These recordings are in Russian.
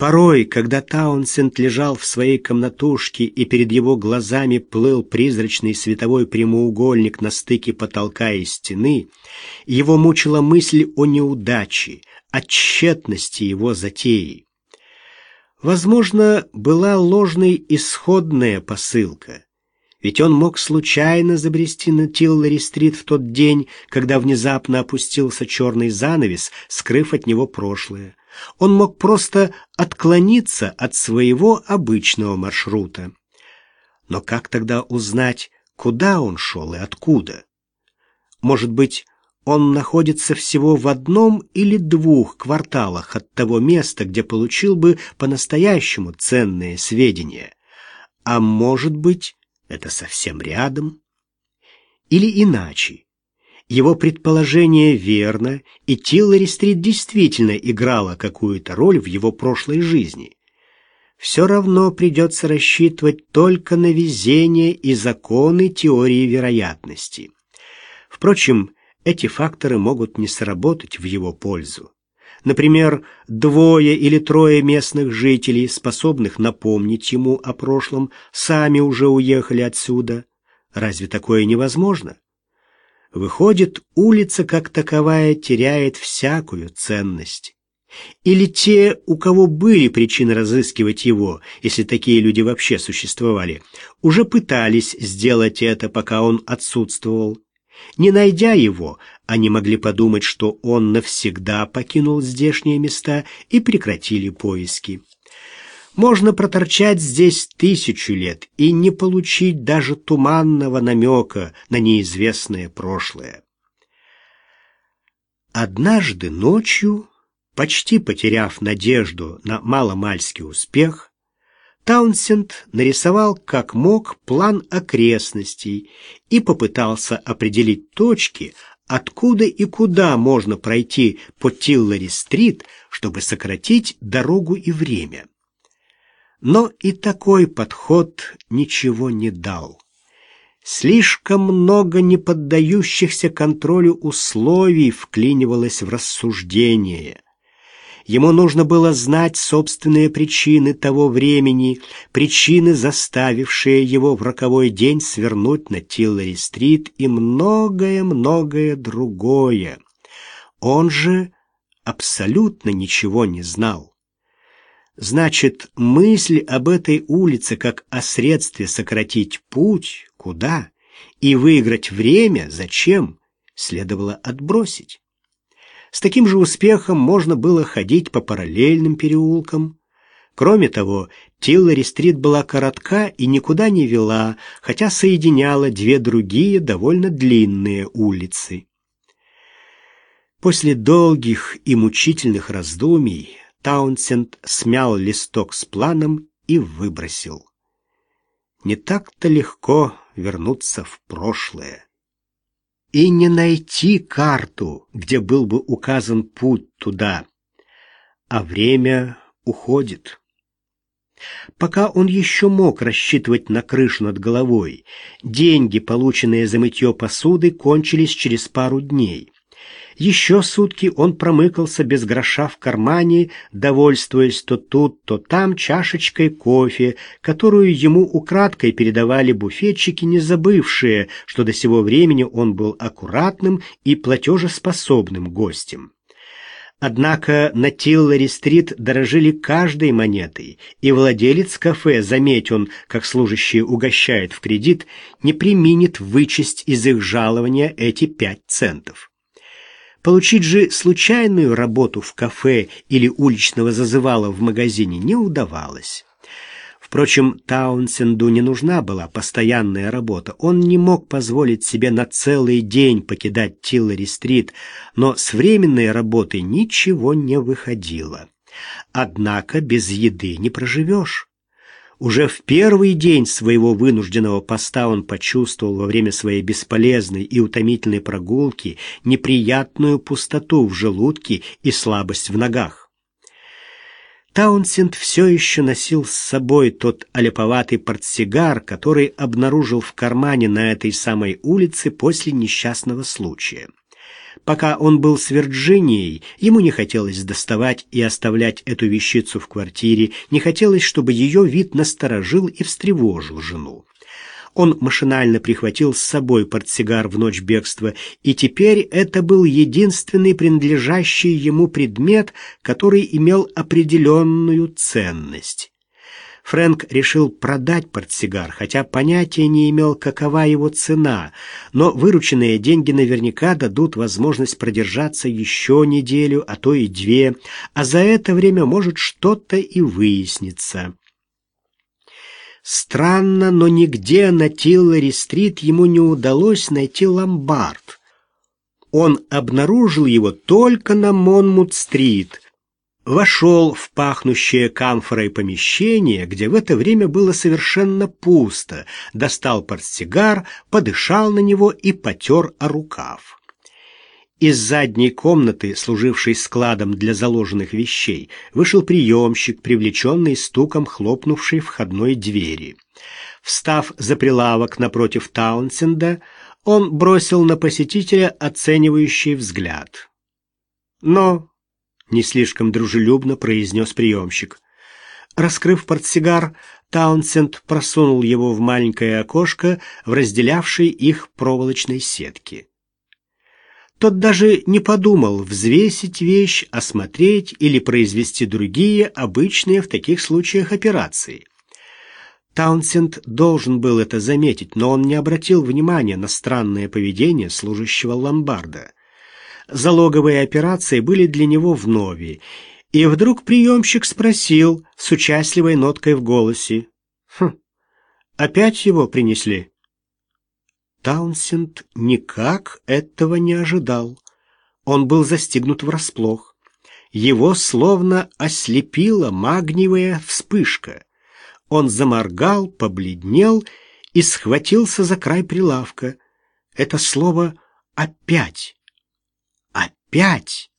Порой, когда Таунсенд лежал в своей комнатушке и перед его глазами плыл призрачный световой прямоугольник на стыке потолка и стены, его мучила мысль о неудаче, о тщетности его затеи. Возможно, была ложной исходная посылка, ведь он мог случайно забрести на Тиллари-стрит в тот день, когда внезапно опустился черный занавес, скрыв от него прошлое. Он мог просто отклониться от своего обычного маршрута. Но как тогда узнать, куда он шел и откуда? Может быть, он находится всего в одном или двух кварталах от того места, где получил бы по-настоящему ценные сведения. А может быть, это совсем рядом? Или иначе, его предположение верно, и Тиллари-стрит действительно играла какую-то роль в его прошлой жизни. Все равно придется рассчитывать только на везение и законы теории вероятности. Впрочем, эти факторы могут не сработать в его пользу. Например, двое или трое местных жителей, способных напомнить ему о прошлом, сами уже уехали отсюда. Разве такое невозможно? Выходит, улица как таковая теряет всякую ценность. Или те, у кого были причины разыскивать его, если такие люди вообще существовали, уже пытались сделать это, пока он отсутствовал. Не найдя его, они могли подумать, что он навсегда покинул здешние места и прекратили поиски. Можно проторчать здесь тысячу лет и не получить даже туманного намека на неизвестное прошлое. Однажды ночью, почти потеряв надежду на маломальский успех, Таунсенд нарисовал как мог план окрестностей и попытался определить точки, откуда и куда можно пройти по Тиллари-стрит, чтобы сократить дорогу и время. Но и такой подход ничего не дал. Слишком много неподдающихся контролю условий вклинивалось в рассуждение. Ему нужно было знать собственные причины того времени, причины, заставившие его в роковой день свернуть на Тиллари-стрит и многое-многое другое. Он же абсолютно ничего не знал. Значит, мысль об этой улице как о средстве сократить путь, куда, и выиграть время, зачем, следовало отбросить. С таким же успехом можно было ходить по параллельным переулкам. Кроме того, Тиллари-стрит была коротка и никуда не вела, хотя соединяла две другие довольно длинные улицы. После долгих и мучительных раздумий Таунсенд смял листок с планом и выбросил. Не так-то легко вернуться в прошлое. И не найти карту, где был бы указан путь туда. А время уходит. Пока он еще мог рассчитывать на крышу над головой, деньги, полученные за мытье посуды, кончились через пару дней. Еще сутки он промыкался без гроша в кармане, довольствуясь то тут, то там чашечкой кофе, которую ему украдкой передавали буфетчики, не забывшие, что до сего времени он был аккуратным и платежеспособным гостем. Однако на Тиллари-стрит дорожили каждой монетой, и владелец кафе, заметь он, как служащие угощает в кредит, не применит вычесть из их жалования эти пять центов. Получить же случайную работу в кафе или уличного зазывала в магазине не удавалось. Впрочем, Таунсенду не нужна была постоянная работа. Он не мог позволить себе на целый день покидать Тиллари-стрит, но с временной работой ничего не выходило. Однако без еды не проживешь. Уже в первый день своего вынужденного поста он почувствовал во время своей бесполезной и утомительной прогулки неприятную пустоту в желудке и слабость в ногах. Таунсенд все еще носил с собой тот аляповатый портсигар, который обнаружил в кармане на этой самой улице после несчастного случая. Пока он был с Вирджинией, ему не хотелось доставать и оставлять эту вещицу в квартире, не хотелось, чтобы ее вид насторожил и встревожил жену. Он машинально прихватил с собой портсигар в ночь бегства, и теперь это был единственный принадлежащий ему предмет, который имел определенную ценность. Фрэнк решил продать портсигар, хотя понятия не имел, какова его цена, но вырученные деньги наверняка дадут возможность продержаться еще неделю, а то и две, а за это время может что-то и выясниться. Странно, но нигде на Тиллари-стрит ему не удалось найти ломбард. Он обнаружил его только на Монмут-стрит. Вошел в пахнущее камфорой помещение, где в это время было совершенно пусто, достал портсигар, подышал на него и потер о рукав. Из задней комнаты, служившей складом для заложенных вещей, вышел приемщик, привлеченный стуком хлопнувшей входной двери. Встав за прилавок напротив Таунсенда, он бросил на посетителя оценивающий взгляд. «Но», — не слишком дружелюбно произнес приемщик. Раскрыв портсигар, Таунсенд просунул его в маленькое окошко в разделявшей их проволочной сетке. Тот даже не подумал взвесить вещь, осмотреть или произвести другие обычные в таких случаях операции. Таунсенд должен был это заметить, но он не обратил внимания на странное поведение служащего ломбарда. Залоговые операции были для него вновь, и вдруг приемщик спросил с участливой ноткой в голосе. «Хм, опять его принесли?» Таунсенд никак этого не ожидал. Он был застигнут врасплох. Его словно ослепила магниевая вспышка. Он заморгал, побледнел и схватился за край прилавка. Это слово «опять». «Опять».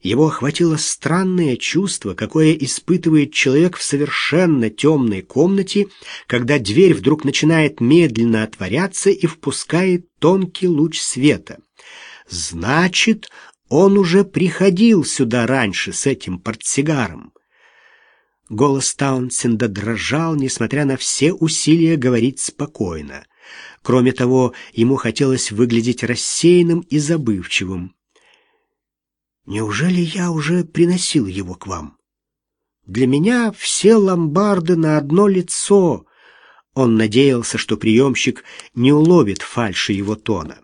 Его охватило странное чувство, какое испытывает человек в совершенно темной комнате, когда дверь вдруг начинает медленно отворяться и впускает тонкий луч света. Значит, он уже приходил сюда раньше с этим портсигаром. Голос Таунсенда дрожал, несмотря на все усилия говорить спокойно. Кроме того, ему хотелось выглядеть рассеянным и забывчивым. Неужели я уже приносил его к вам? Для меня все ломбарды на одно лицо. Он надеялся, что приемщик не уловит фальши его тона.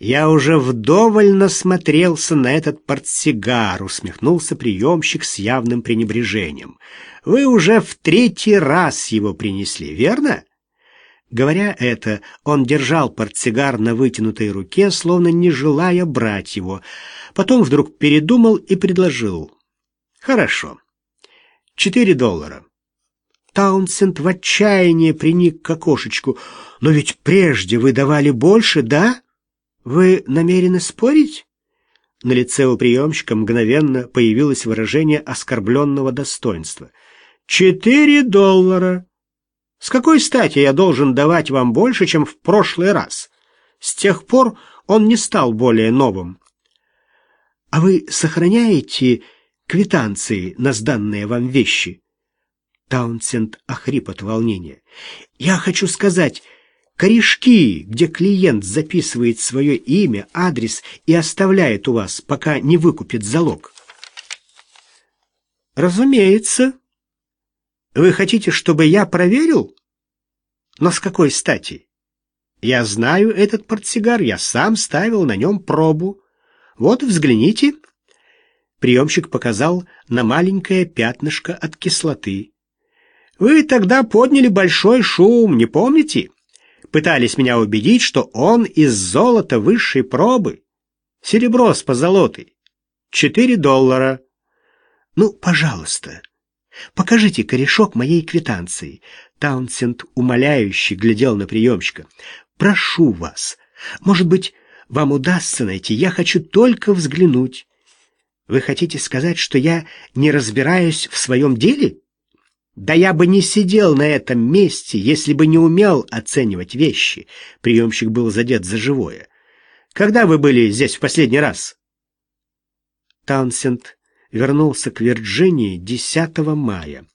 «Я уже вдоволь насмотрелся на этот портсигар», — усмехнулся приемщик с явным пренебрежением. «Вы уже в третий раз его принесли, верно?» Говоря это, он держал портсигар на вытянутой руке, словно не желая брать его. Потом вдруг передумал и предложил. «Хорошо. Четыре доллара». Таунсенд в отчаянии приник к окошечку. «Но ведь прежде вы давали больше, да? Вы намерены спорить?» На лице у приемщика мгновенно появилось выражение оскорбленного достоинства. «Четыре доллара!» С какой стати я должен давать вам больше, чем в прошлый раз? С тех пор он не стал более новым. А вы сохраняете квитанции на сданные вам вещи? Таунсенд охрип от волнения. Я хочу сказать, корешки, где клиент записывает свое имя, адрес и оставляет у вас, пока не выкупит залог. Разумеется, вы хотите, чтобы я проверил? Но с какой стати? Я знаю этот портсигар, я сам ставил на нем пробу. Вот взгляните. Приемщик показал на маленькое пятнышко от кислоты. Вы тогда подняли большой шум, не помните? Пытались меня убедить, что он из золота высшей пробы. Серебро с позолотой. Четыре доллара. Ну, пожалуйста, Покажите корешок моей квитанции. Таунсенд умоляюще глядел на приемщика. Прошу вас. Может быть, вам удастся найти. Я хочу только взглянуть. Вы хотите сказать, что я не разбираюсь в своем деле? Да я бы не сидел на этом месте, если бы не умел оценивать вещи. Приемщик был задет за живое. Когда вы были здесь в последний раз?» Таунсенд вернулся к Вирджинии 10 мая.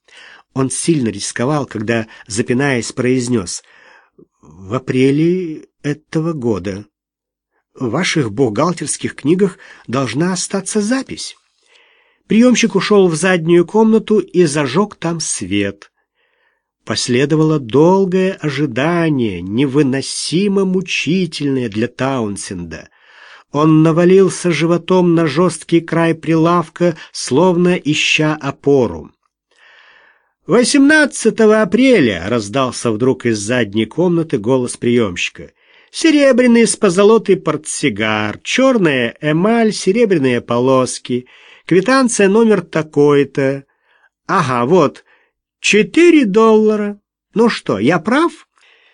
Он сильно рисковал, когда, запинаясь, произнес «В апреле этого года в ваших бухгалтерских книгах должна остаться запись». Приемщик ушел в заднюю комнату и зажег там свет. Последовало долгое ожидание, невыносимо мучительное для Таунсенда. Он навалился животом на жесткий край прилавка, словно ища опору. 18 апреля раздался вдруг из задней комнаты голос приемщика. Серебряный с позолотой портсигар, черная эмаль, серебряные полоски, квитанция номер такой-то. Ага, вот, четыре доллара. Ну что, я прав?